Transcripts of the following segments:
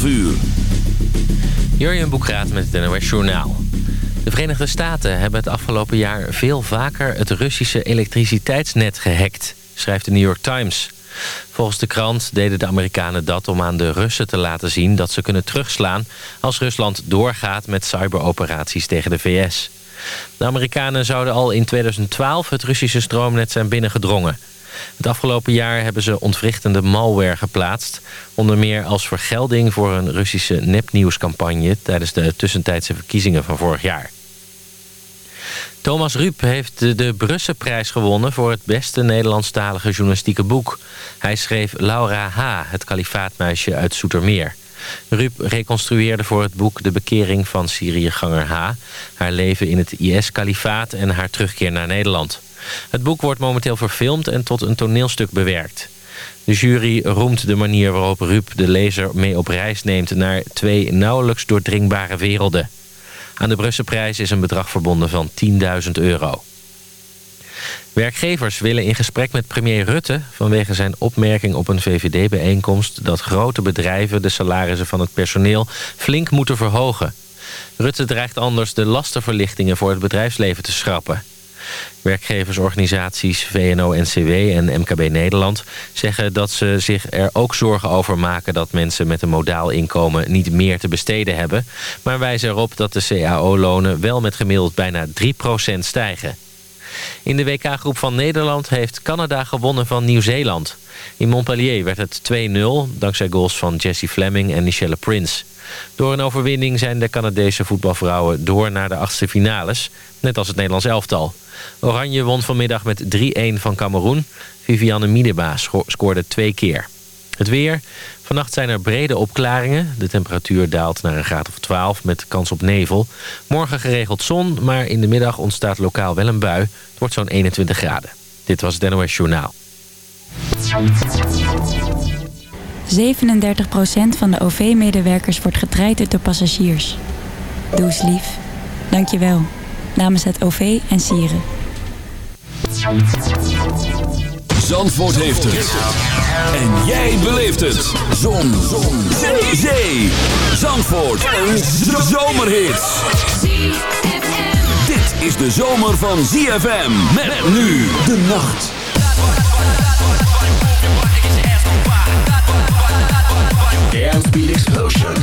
12 uur. Boekraat met het NOS Journaal. De Verenigde Staten hebben het afgelopen jaar veel vaker het Russische elektriciteitsnet gehackt, schrijft de New York Times. Volgens de krant deden de Amerikanen dat om aan de Russen te laten zien dat ze kunnen terugslaan als Rusland doorgaat met cyberoperaties tegen de VS. De Amerikanen zouden al in 2012 het Russische stroomnet zijn binnengedrongen. Het afgelopen jaar hebben ze ontwrichtende malware geplaatst. Onder meer als vergelding voor een Russische nepnieuwscampagne... tijdens de tussentijdse verkiezingen van vorig jaar. Thomas Ruip heeft de, de Brusselprijs gewonnen... voor het beste Nederlandstalige journalistieke boek. Hij schreef Laura H., het kalifaatmeisje uit Soetermeer. Rup reconstrueerde voor het boek de bekering van Syriëganger H... haar leven in het IS-kalifaat en haar terugkeer naar Nederland. Het boek wordt momenteel verfilmd en tot een toneelstuk bewerkt. De jury roemt de manier waarop Rup de lezer mee op reis neemt... naar twee nauwelijks doordringbare werelden. Aan de Brusselprijs is een bedrag verbonden van 10.000 euro. Werkgevers willen in gesprek met premier Rutte... vanwege zijn opmerking op een VVD-bijeenkomst... dat grote bedrijven de salarissen van het personeel flink moeten verhogen. Rutte dreigt anders de lastenverlichtingen voor het bedrijfsleven te schrappen. Werkgeversorganisaties VNO-NCW en MKB Nederland zeggen dat ze zich er ook zorgen over maken dat mensen met een modaal inkomen niet meer te besteden hebben. Maar wijzen erop dat de CAO-lonen wel met gemiddeld bijna 3% stijgen. In de WK-groep van Nederland heeft Canada gewonnen van Nieuw-Zeeland. In Montpellier werd het 2-0, dankzij goals van Jessie Fleming en Michelle Prince. Door een overwinning zijn de Canadese voetbalvrouwen door naar de achtste finales, net als het Nederlands elftal. Oranje won vanmiddag met 3-1 van Cameroen. Vivianne Miedema scoorde twee keer. Het weer. Vannacht zijn er brede opklaringen. De temperatuur daalt naar een graad of 12 met kans op nevel. Morgen geregeld zon, maar in de middag ontstaat lokaal wel een bui. Het wordt zo'n 21 graden. Dit was het NOS Journaal. 37% van de OV-medewerkers wordt getraind door passagiers. Doe eens lief. Dank je wel namens het OV en Sieren. Zandvoort heeft het. En jij beleeft het. Zon. Zon. Zee. Zee. Zandvoort. Een zomerhit. Dit is de zomer van ZFM. Met nu de nacht. Explosion.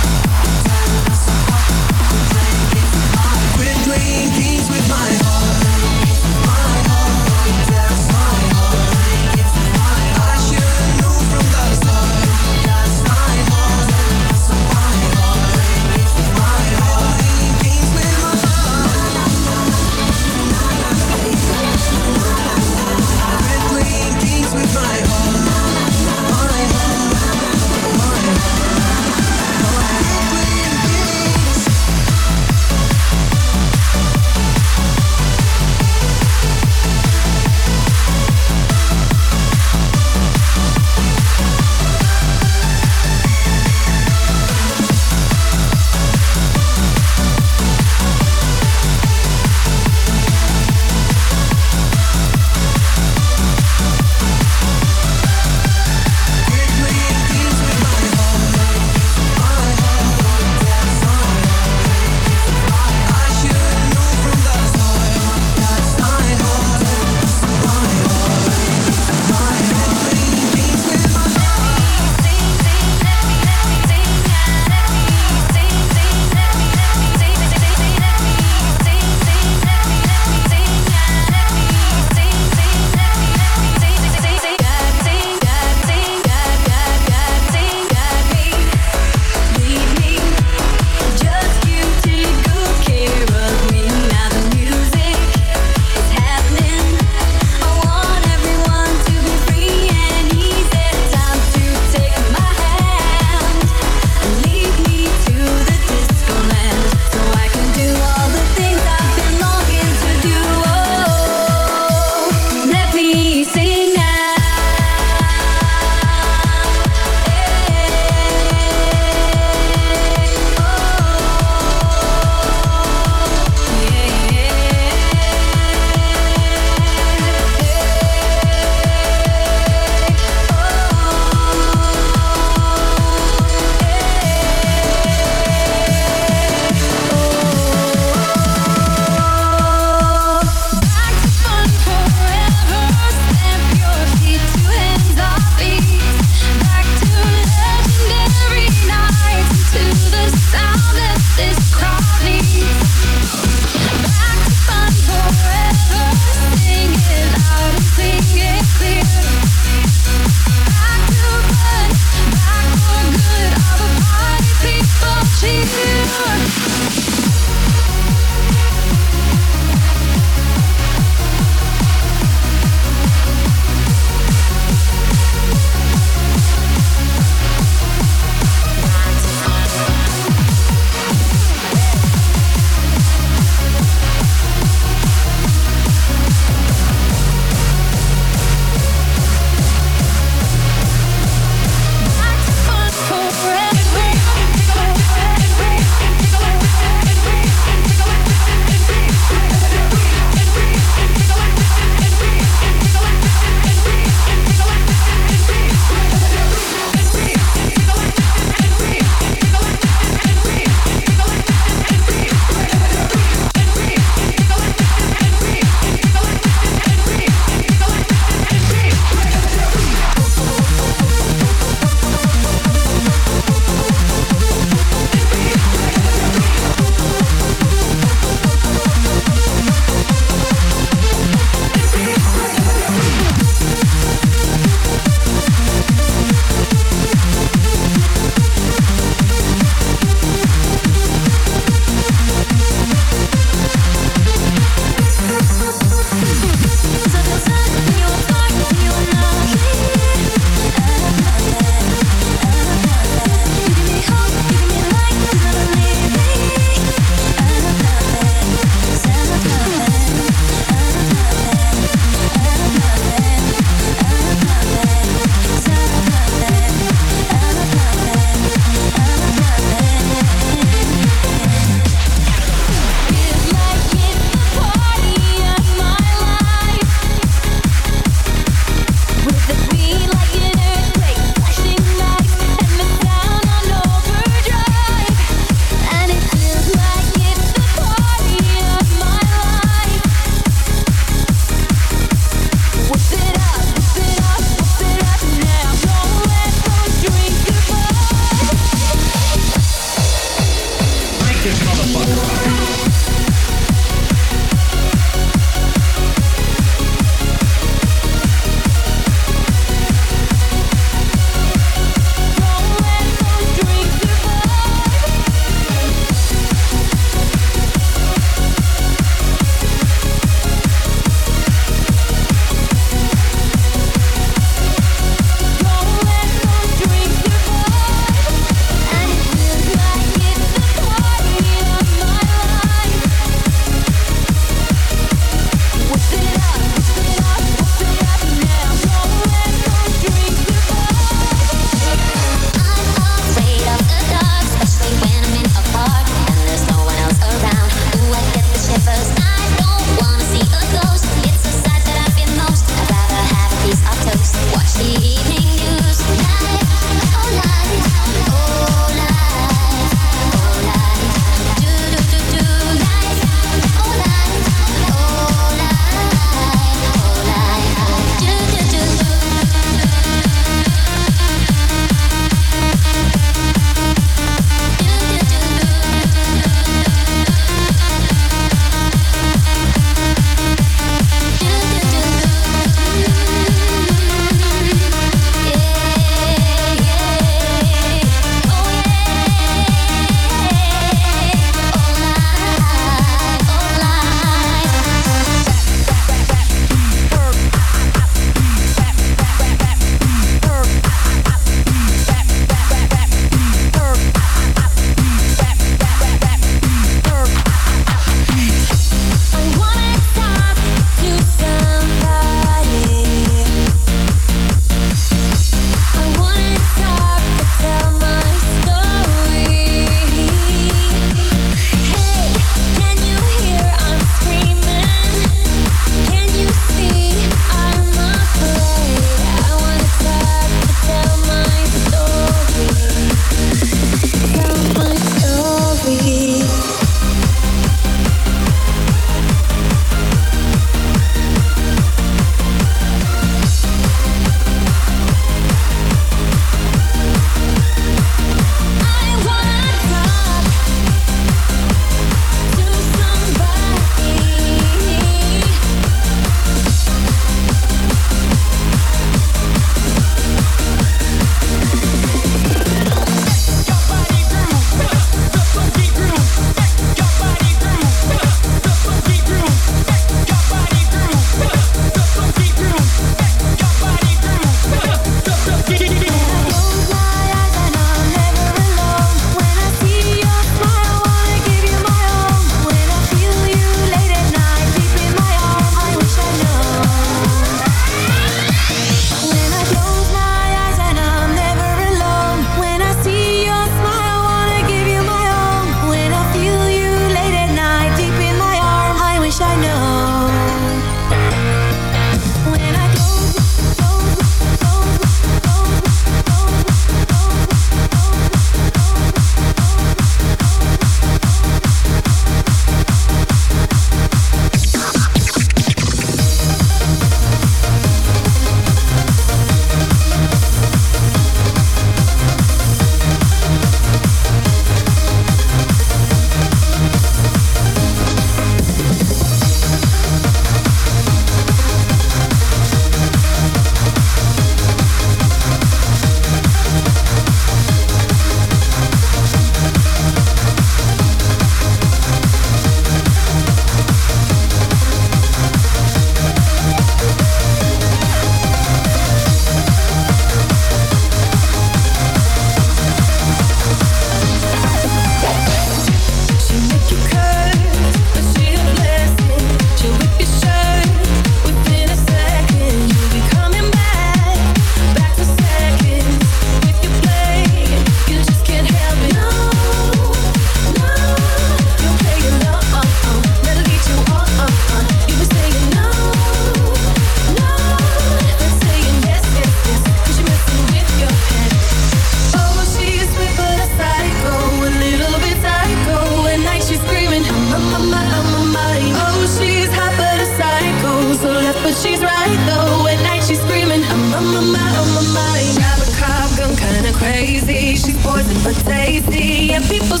super tasty. And people